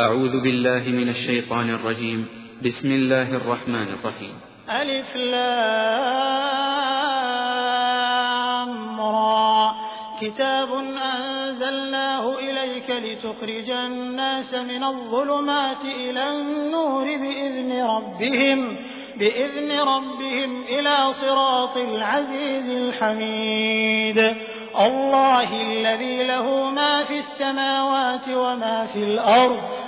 أعوذ بالله من الشيطان الرجيم. بسم الله الرحمن الرحيم. ألف لام را. كتاب أنزلناه إليك لتخرج الناس من الظلمات إلى النور بإذن ربهم بإذن ربهم إلى صراط العزيز الحميد. الله الذي له ما في السماوات وما في الأرض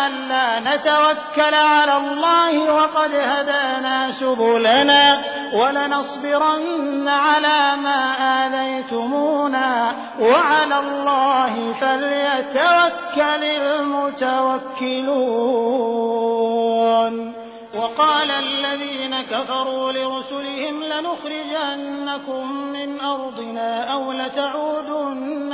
ألا نتوكل على الله وقد هدانا سبلنا ولنصبرن على ما آذيتمونا وعلى الله فليتوكل المتوكلون. وقال الذين كفروا لرسلهم لنخرجنكم من أرضنا أو لتعودن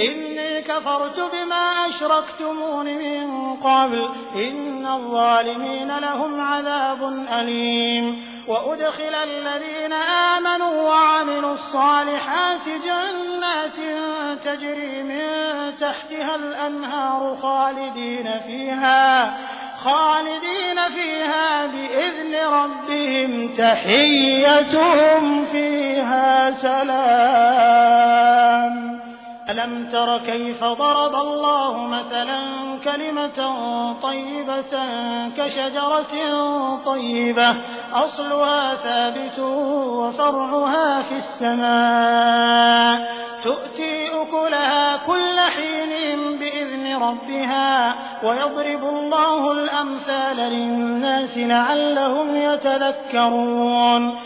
إني كفرت بما أشركتمون من قبل. إن الظالمين لهم عذاب أليم. وأدخل الذين آمنوا وعملوا الصالحات جنات تجري من تحتها الأنهار خالدين فيها خالدين فيها بإذن ربهم. تحيتهم فيها سلام. ألم تر كيف ضرب الله مثلا كلمة طيبة كشجرة طيبة أصلها ثابت وفرعها في السماء تؤتي أكلها كل حين بإذن ربها ويضرب الله الأمثال للناس لعلهم يتذكرون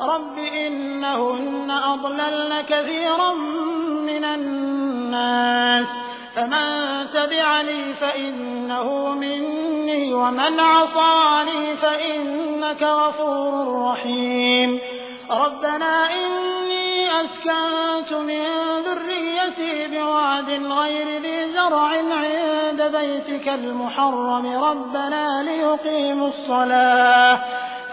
رب إنهن أضللن كثيرا من الناس. فمن تبعني فإنه مني ومن عصاني فإنك غفور رحيم. ربنا إني أسكنت من ذريتي بواد غير ذي زرع عند بيتك المحرم. ربنا ليقيموا الصلاة.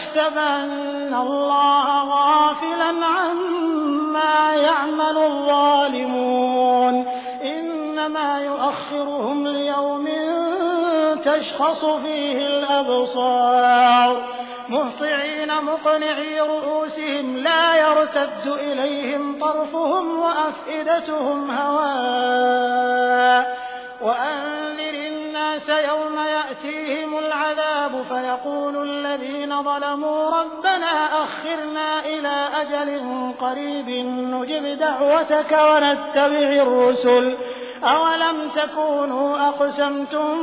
تحسبن الله غافلا عما يعمل الظالمون. إنما يؤخرهم ليوم تشخص فيه الأبصار. مهطعين مقنعي رؤوسهم لا يرتد إليهم طرفهم وأفئدتهم هواء. وأنذر الناس يوم يأتيهم العذاب فيقول الذين ظلموا ربنا أخرنا إلى أجل قريب نجب دعوتك ونتبع الرسل. أولم تكونوا أقسمتم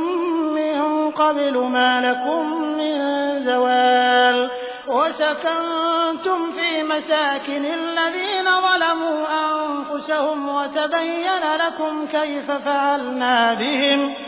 من قبل ما لكم من زوال؟ وسكنتم في مساكن الذين ظلموا أنفسهم وتبين لكم كيف فعلنا بهم.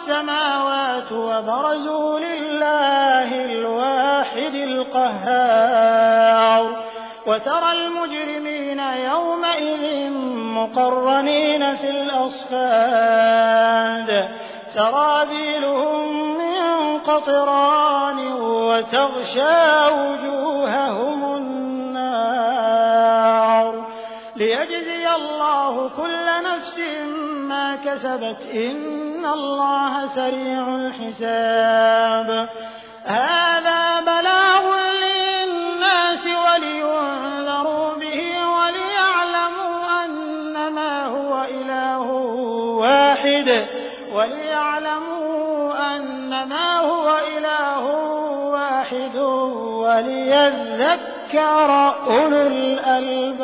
الأرض والسماوات وبرزوا لله الواحد القهار. وترى المجرمين يومئذ مقرنين في الأصفاد. سرابيلهم من قطران وتغشى وجوههم النار. ليجزي الله كل نفس ما كسبت إن الله سريع الحساب. هذا بلاغ للناس ولينذروا به وليعلموا أنما هو إله واحد. وليعلموا أنما هو إله واحد وليذكر أولو الألباب.